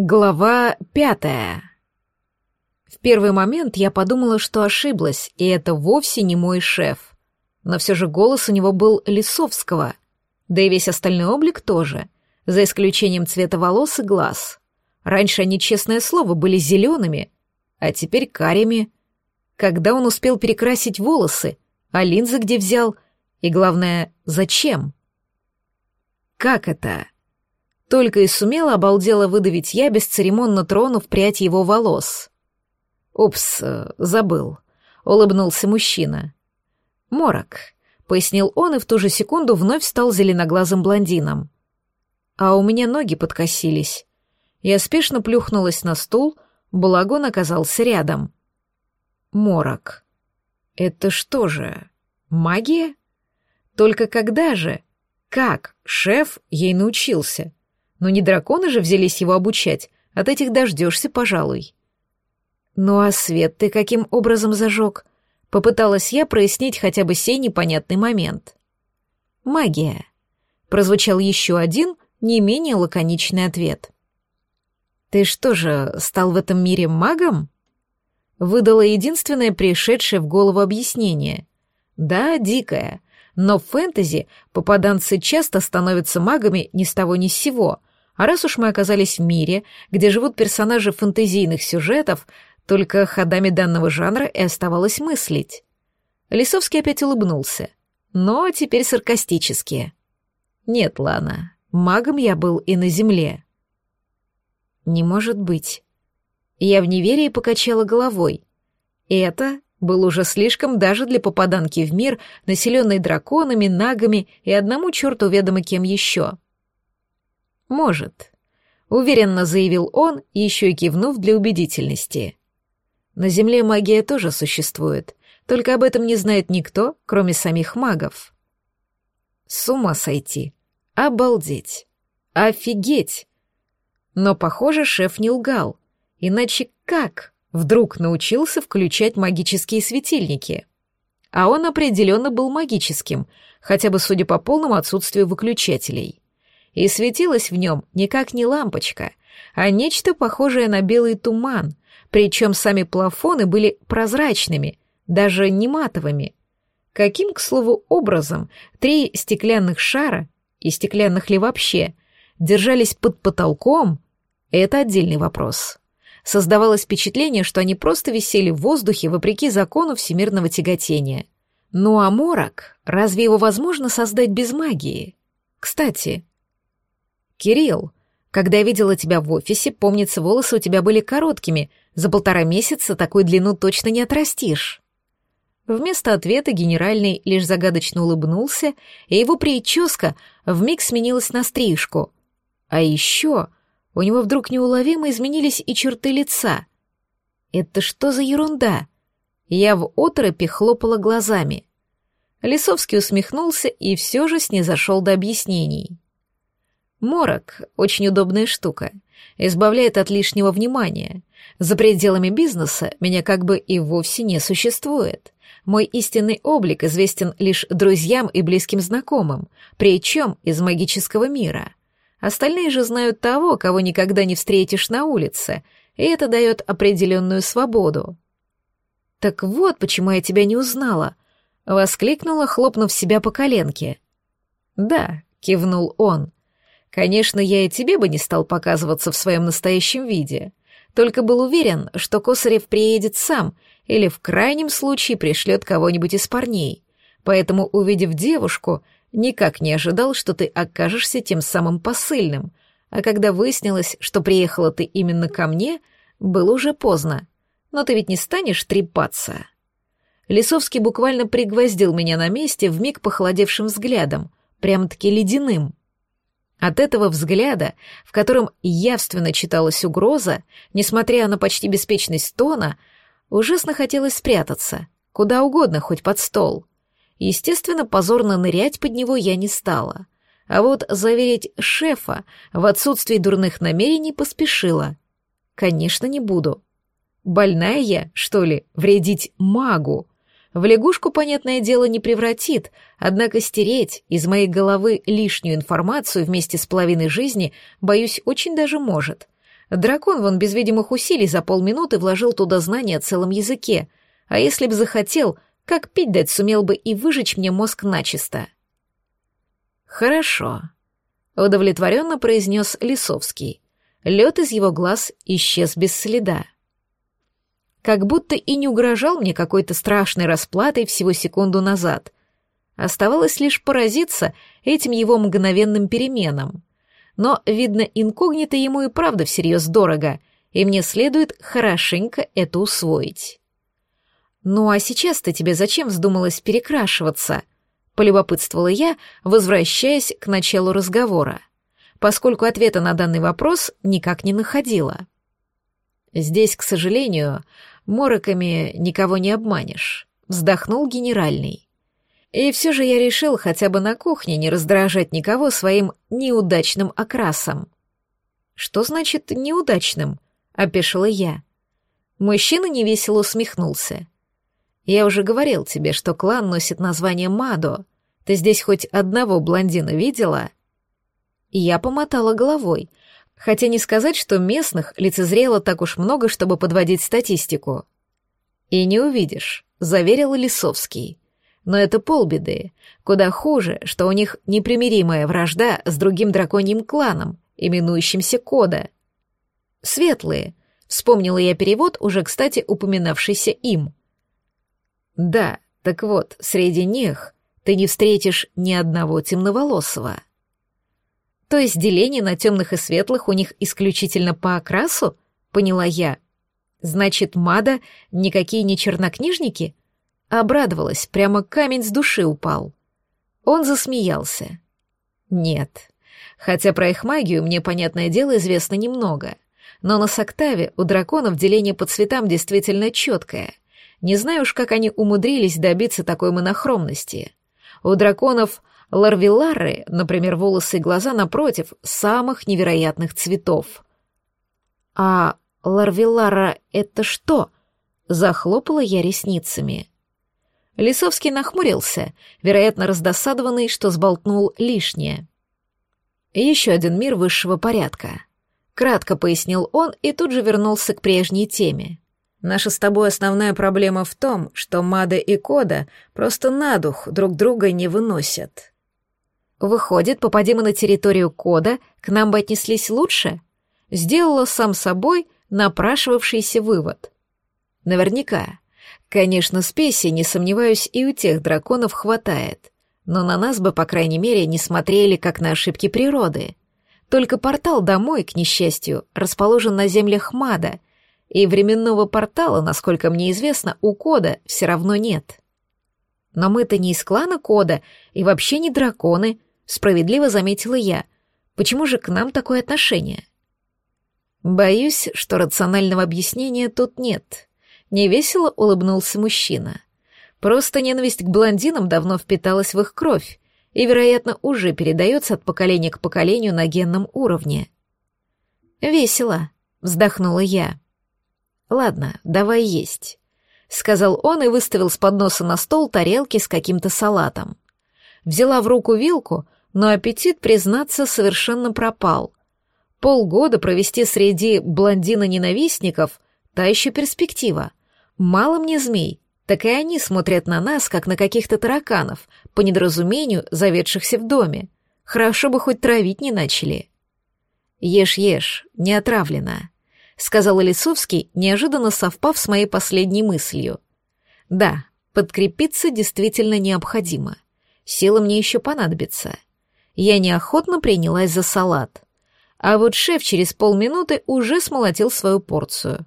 Глава пятая. В первый момент я подумала, что ошиблась, и это вовсе не мой шеф. Но все же голос у него был Лисовского, да и весь остальной облик тоже, за исключением цвета волос и глаз. Раньше они, честное слово, были зелеными, а теперь карими. Когда он успел перекрасить волосы, а линзы где взял, и главное, зачем? Как это? Только и сумела обалдела выдавить я, бесцеремонно тронув прядь его волос. «Упс, забыл», — улыбнулся мужчина. «Морок», — пояснил он и в ту же секунду вновь стал зеленоглазым блондином. А у меня ноги подкосились. Я спешно плюхнулась на стул, Балагон оказался рядом. «Морок. Это что же, магия? Только когда же? Как шеф ей научился?» Но не драконы же взялись его обучать, от этих дождешься, пожалуй. Ну а свет ты каким образом зажег? Попыталась я прояснить хотя бы сей непонятный момент. Магия. Прозвучал еще один, не менее лаконичный ответ. Ты что же, стал в этом мире магом? Выдала единственное пришедшее в голову объяснение. Да, дикое, но в фэнтези попаданцы часто становятся магами ни с того ни с сего, а раз уж мы оказались в мире, где живут персонажи фэнтезийных сюжетов, только ходами данного жанра и оставалось мыслить. Лисовский опять улыбнулся, но теперь саркастически. Нет, Лана, магом я был и на земле. Не может быть. Я в неверии покачала головой. Это был уже слишком даже для попаданки в мир, населенный драконами, нагами и одному черту ведомо кем еще. «Может», — уверенно заявил он, еще и кивнув для убедительности. «На Земле магия тоже существует, только об этом не знает никто, кроме самих магов». С ума сойти. Обалдеть. Офигеть. Но, похоже, шеф не лгал. Иначе как вдруг научился включать магические светильники? А он определенно был магическим, хотя бы судя по полному отсутствию выключателей и светилась в нем никак не лампочка, а нечто похожее на белый туман, причем сами плафоны были прозрачными, даже не матовыми. Каким, к слову, образом три стеклянных шара, и стеклянных ли вообще, держались под потолком, это отдельный вопрос. Создавалось впечатление, что они просто висели в воздухе вопреки закону всемирного тяготения. Ну а морок, разве его возможно создать без магии? Кстати, «Кирилл, когда я видела тебя в офисе, помнится, волосы у тебя были короткими. За полтора месяца такую длину точно не отрастишь». Вместо ответа генеральный лишь загадочно улыбнулся, и его прическа вмиг сменилась на стрижку. А еще у него вдруг неуловимо изменились и черты лица. «Это что за ерунда?» Я в оторопе хлопала глазами. Лисовский усмехнулся и все же снизошел до объяснений. Морок — очень удобная штука. Избавляет от лишнего внимания. За пределами бизнеса меня как бы и вовсе не существует. Мой истинный облик известен лишь друзьям и близким знакомым, причем из магического мира. Остальные же знают того, кого никогда не встретишь на улице, и это дает определенную свободу. «Так вот, почему я тебя не узнала», — воскликнула, хлопнув себя по коленке. «Да», — кивнул он, — Конечно, я и тебе бы не стал показываться в своем настоящем виде. Только был уверен, что Косарев приедет сам или в крайнем случае пришлет кого-нибудь из парней. Поэтому, увидев девушку, никак не ожидал, что ты окажешься тем самым посыльным. А когда выяснилось, что приехала ты именно ко мне, было уже поздно. Но ты ведь не станешь трепаться. Лисовский буквально пригвоздил меня на месте вмиг похолодевшим взглядом, прям-таки ледяным. От этого взгляда, в котором явственно читалась угроза, несмотря на почти беспечность тона, ужасно хотелось спрятаться, куда угодно, хоть под стол. Естественно, позорно нырять под него я не стала. А вот заверить шефа в отсутствии дурных намерений поспешила. Конечно, не буду. Больная я, что ли, вредить магу? В лягушку, понятное дело, не превратит, однако стереть из моей головы лишнюю информацию вместе с половиной жизни, боюсь, очень даже может. Дракон вон без видимых усилий за полминуты вложил туда знания о целом языке, а если б захотел, как пить дать сумел бы и выжечь мне мозг начисто. «Хорошо», — удовлетворенно произнес Лисовский. Лед из его глаз исчез без следа. Как будто и не угрожал мне какой-то страшной расплатой всего секунду назад. Оставалось лишь поразиться этим его мгновенным переменам. Но, видно, инкогнито ему и правда всерьез дорого, и мне следует хорошенько это усвоить. «Ну а сейчас-то тебе зачем вздумалось перекрашиваться?» — полюбопытствовала я, возвращаясь к началу разговора, поскольку ответа на данный вопрос никак не находила. «Здесь, к сожалению, мороками никого не обманешь», — вздохнул генеральный. И все же я решил хотя бы на кухне не раздражать никого своим неудачным окрасом. «Что значит «неудачным»?» — опешила я. Мужчина невесело усмехнулся. Я уже говорил тебе, что клан носит название Мадо. Ты здесь хоть одного блондина видела?» Я помотала головой, хотя не сказать, что местных лицезрело так уж много, чтобы подводить статистику. «И не увидишь», — заверил Лисовский. «Но это полбеды. Куда хуже, что у них непримиримая вражда с другим драконьим кланом, именующимся Кода. Светлые», — вспомнила я перевод, уже, кстати, упоминавшийся им. Да, так вот, среди них ты не встретишь ни одного темноволосого. То есть деление на темных и светлых у них исключительно по окрасу? Поняла я. Значит, Мада никакие не чернокнижники? Обрадовалась, прямо камень с души упал. Он засмеялся. Нет. Хотя про их магию мне, понятное дело, известно немного. Но на Соктаве у драконов деление по цветам действительно четкое — не знаю уж, как они умудрились добиться такой монохромности. У драконов Ларвиллары, например, волосы и глаза напротив, самых невероятных цветов. «А Ларвиллара — это что?» — захлопала я ресницами. Лисовский нахмурился, вероятно, раздосадованный, что сболтнул лишнее. «Еще один мир высшего порядка», — кратко пояснил он и тут же вернулся к прежней теме. Наша с тобой основная проблема в том, что Мада и Кода просто на дух друг друга не выносят. Выходит, попади мы на территорию Кода, к нам бы отнеслись лучше? Сделала сам собой напрашивавшийся вывод. Наверняка. Конечно, спеси, не сомневаюсь, и у тех драконов хватает. Но на нас бы, по крайней мере, не смотрели как на ошибки природы. Только портал домой, к несчастью, расположен на землях Мада — и временного портала, насколько мне известно, у Кода все равно нет. Но мы-то не из клана Кода и вообще не драконы, справедливо заметила я. Почему же к нам такое отношение? Боюсь, что рационального объяснения тут нет. Невесело улыбнулся мужчина. Просто ненависть к блондинам давно впиталась в их кровь и, вероятно, уже передается от поколения к поколению на генном уровне. «Весело», — вздохнула я. «Ладно, давай есть», — сказал он и выставил с подноса на стол тарелки с каким-то салатом. Взяла в руку вилку, но аппетит, признаться, совершенно пропал. Полгода провести среди блондина-ненавистников — та еще перспектива. Мало мне змей, так и они смотрят на нас, как на каких-то тараканов, по недоразумению заведшихся в доме. Хорошо бы хоть травить не начали. Ешь-ешь, не отравлено сказал Лисовский, неожиданно совпав с моей последней мыслью. Да, подкрепиться действительно необходимо. Сила мне еще понадобится. Я неохотно принялась за салат. А вот шеф через полминуты уже смолотил свою порцию.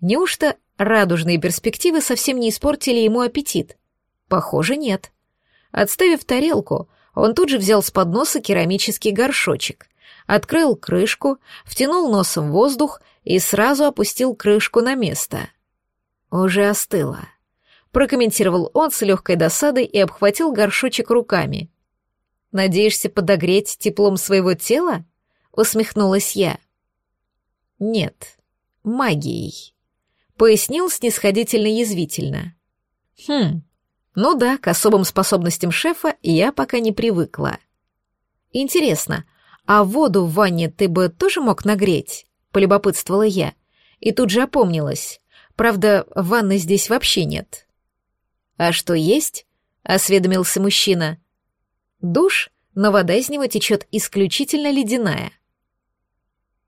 Неужто радужные перспективы совсем не испортили ему аппетит? Похоже, нет. Отставив тарелку, он тут же взял с подноса керамический горшочек, открыл крышку, втянул носом воздух и сразу опустил крышку на место. Уже остыло. Прокомментировал он с легкой досадой и обхватил горшочек руками. «Надеешься подогреть теплом своего тела?» — усмехнулась я. «Нет, магией», — пояснил снисходительно язвительно. «Хм, ну да, к особым способностям шефа я пока не привыкла. Интересно, а воду в ванне ты бы тоже мог нагреть?» полюбопытствовала я, и тут же опомнилась. Правда, ванны здесь вообще нет. «А что есть?» — осведомился мужчина. «Душ, но вода из него течет исключительно ледяная».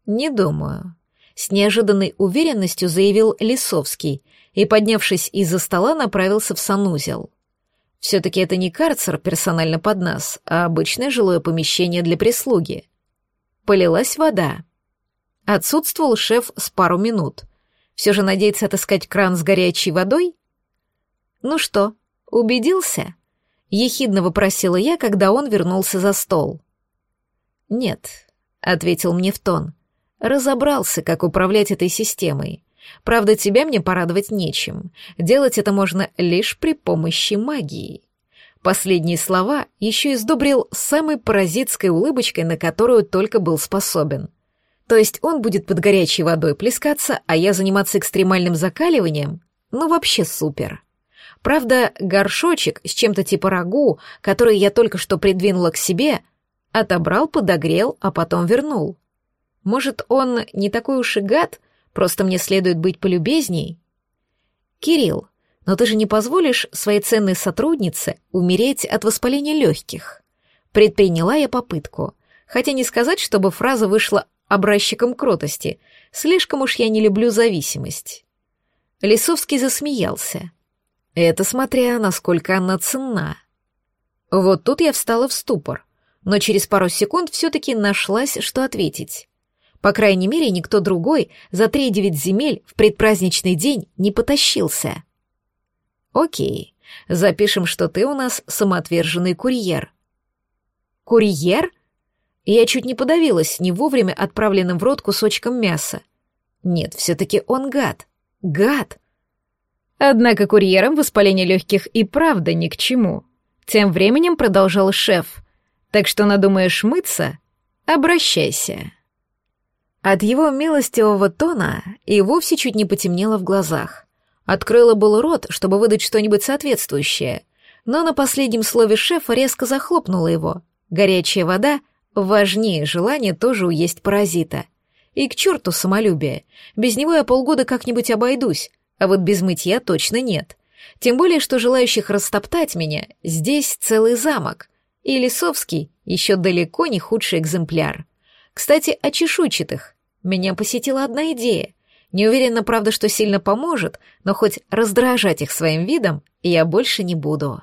«Не думаю», — с неожиданной уверенностью заявил Лисовский и, поднявшись из-за стола, направился в санузел. Все-таки это не карцер персонально под нас, а обычное жилое помещение для прислуги. Полилась вода. Отсутствовал шеф с пару минут. Все же надеется отыскать кран с горячей водой? Ну что, убедился? Ехидно вопросила я, когда он вернулся за стол. Нет, ответил мне в тон. Разобрался, как управлять этой системой. Правда, тебя мне порадовать нечем. Делать это можно лишь при помощи магии. Последние слова еще и сдобрил самой паразитской улыбочкой, на которую только был способен. То есть он будет под горячей водой плескаться, а я заниматься экстремальным закаливанием? Ну вообще супер. Правда, горшочек с чем-то типа рагу, который я только что придвинула к себе, отобрал, подогрел, а потом вернул. Может, он не такой уж и гад, Просто мне следует быть полюбезней. Кирилл, но ты же не позволишь своей ценной сотруднице умереть от воспаления легких. Предприняла я попытку. Хотя не сказать, чтобы фраза вышла образчиком кротости. Слишком уж я не люблю зависимость. Лисовский засмеялся. Это смотря, насколько она ценна. Вот тут я встала в ступор, но через пару секунд все-таки нашлась, что ответить. По крайней мере, никто другой за три девять земель в предпраздничный день не потащился. Окей, запишем, что ты у нас самоотверженный курьер. Курьер? Я чуть не подавилась не вовремя отправленным в рот кусочком мяса. Нет, все-таки он гад. Гад. Однако курьерам воспаление легких и правда ни к чему. Тем временем продолжал шеф. Так что надумаешь мыться? Обращайся. От его милостивого тона и вовсе чуть не потемнело в глазах. Открыла был рот, чтобы выдать что-нибудь соответствующее, но на последнем слове шефа резко захлопнула его. Горячая вода важнее желания тоже уесть паразита. И к черту самолюбие. Без него я полгода как-нибудь обойдусь, а вот без мытья точно нет. Тем более, что желающих растоптать меня здесь целый замок. И Лисовский еще далеко не худший экземпляр. Кстати, о чешуйчатых. Меня посетила одна идея. Не уверена, правда, что сильно поможет, но хоть раздражать их своим видом я больше не буду.